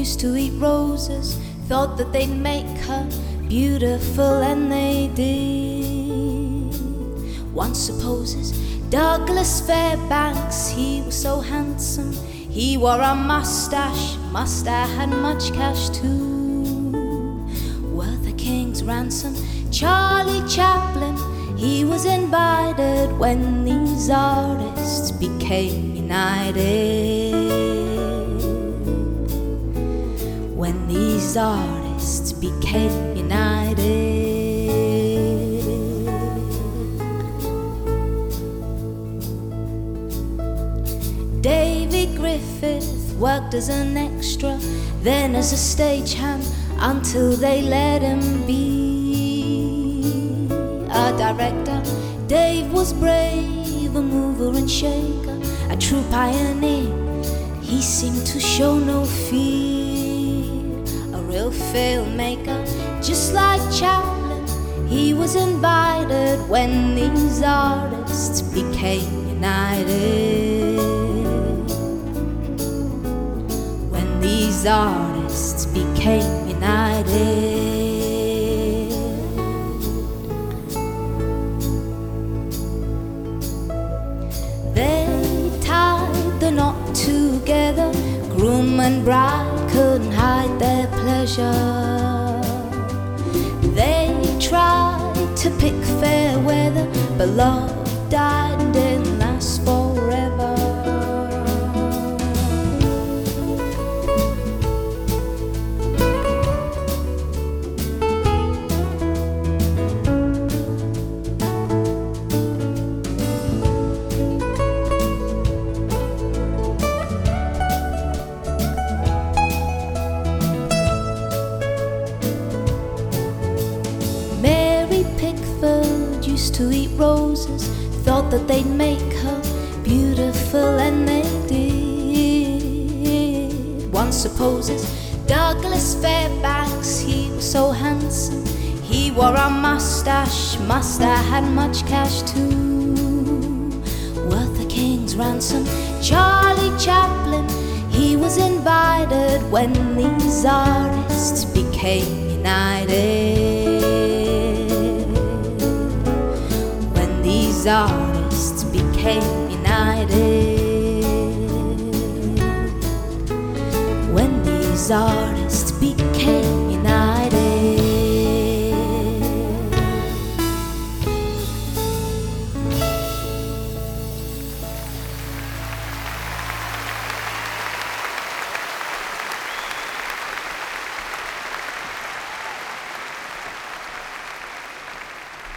used to eat roses, thought that they'd make her beautiful, and they did. One supposes Douglas Fairbanks, he was so handsome, he wore a mustache, must have had much cash too. Worth a king's ransom, Charlie Chaplin, he was invited when these artists became united these artists became united. David Griffith worked as an extra, then as a stagehand until they let him be a director. Dave was brave, a mover and shaker, a true pioneer. He seemed to show no fear, real filmmaker, just like Chaplin. He was invited when these artists became united. When these artists became united. They tied the knot together. Groom and bride couldn't hide their pleasure. They tried to pick fair weather, but love died and to eat roses, thought that they'd make her beautiful, and they did. One supposes Douglas Fairbanks, he was so handsome, he wore a mustache, must have had much cash too. Worth a king's ransom, Charlie Chaplin, he was invited when these artists became united these artists became united. When these artists became